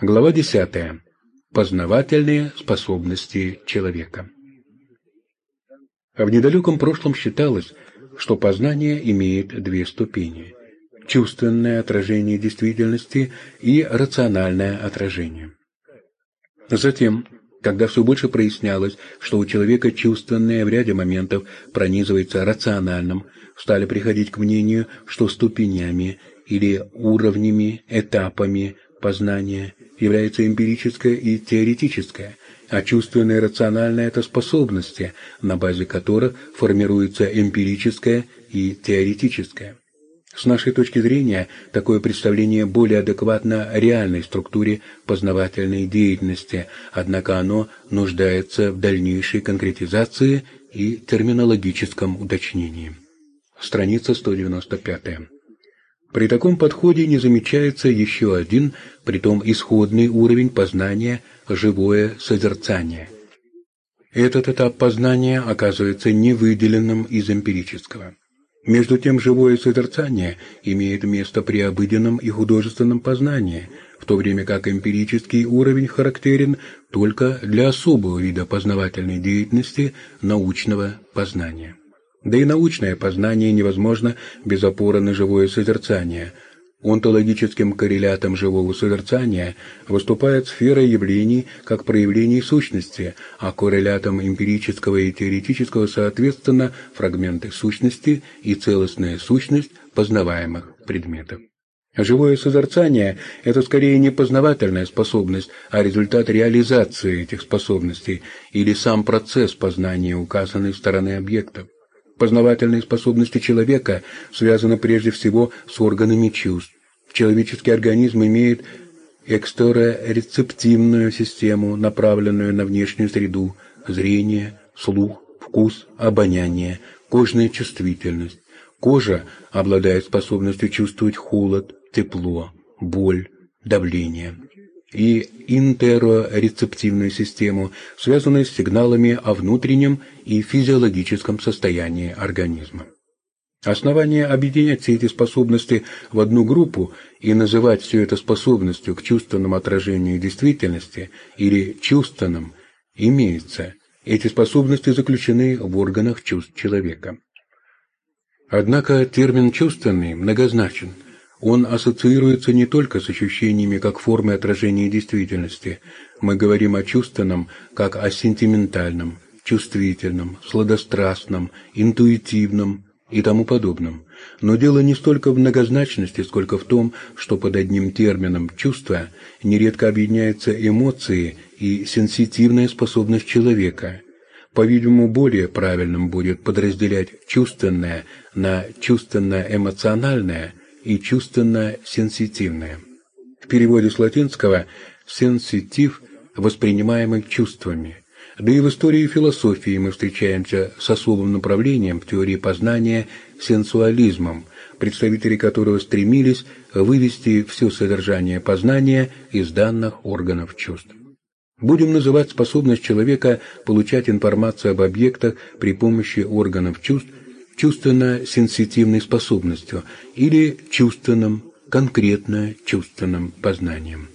Глава 10. Познавательные способности человека. В недалеком прошлом считалось, что познание имеет две ступени – чувственное отражение действительности и рациональное отражение. Затем, когда все больше прояснялось, что у человека чувственное в ряде моментов пронизывается рациональным, стали приходить к мнению, что ступенями или уровнями, этапами познания является эмпирическое и теоретическое, а чувственное и рациональное – это способности, на базе которых формируется эмпирическое и теоретическое. С нашей точки зрения, такое представление более адекватно реальной структуре познавательной деятельности, однако оно нуждается в дальнейшей конкретизации и терминологическом уточнении. Страница 195. При таком подходе не замечается еще один, притом исходный уровень познания – живое созерцание. Этот этап познания оказывается невыделенным из эмпирического. Между тем, живое созерцание имеет место при обыденном и художественном познании, в то время как эмпирический уровень характерен только для особого вида познавательной деятельности научного познания. Да и научное познание невозможно без опоры на живое созерцание – Онтологическим коррелятом живого созерцания выступает сфера явлений как проявлений сущности, а коррелятом эмпирического и теоретического соответственно фрагменты сущности и целостная сущность познаваемых предметов. Живое созерцание – это скорее не познавательная способность, а результат реализации этих способностей или сам процесс познания указанной стороны объектов. Познавательные способности человека связаны прежде всего с органами чувств. Человеческий организм имеет экстерорецептивную систему, направленную на внешнюю среду, зрение, слух, вкус, обоняние, кожная чувствительность. Кожа обладает способностью чувствовать холод, тепло, боль, давление и интерорецептивную систему, связанную с сигналами о внутреннем и физиологическом состоянии организма. Основание объединять все эти способности в одну группу и называть все это способностью к чувственному отражению действительности или чувственным имеется. Эти способности заключены в органах чувств человека. Однако термин «чувственный» многозначен – он ассоциируется не только с ощущениями как формой отражения действительности. Мы говорим о чувственном как о сентиментальном, чувствительном, сладострастном, интуитивном и тому подобном. Но дело не столько в многозначности, сколько в том, что под одним термином «чувство» нередко объединяются эмоции и сенситивная способность человека. По-видимому, более правильным будет подразделять чувственное на чувственно-эмоциональное – и чувственно-сенситивное. В переводе с латинского «сенситив» воспринимаемый чувствами. Да и в истории философии мы встречаемся с особым направлением в теории познания сенсуализмом, представители которого стремились вывести все содержание познания из данных органов чувств. Будем называть способность человека получать информацию об объектах при помощи органов чувств чувственно-сенситивной способностью или чувственным, конкретно чувственным познанием.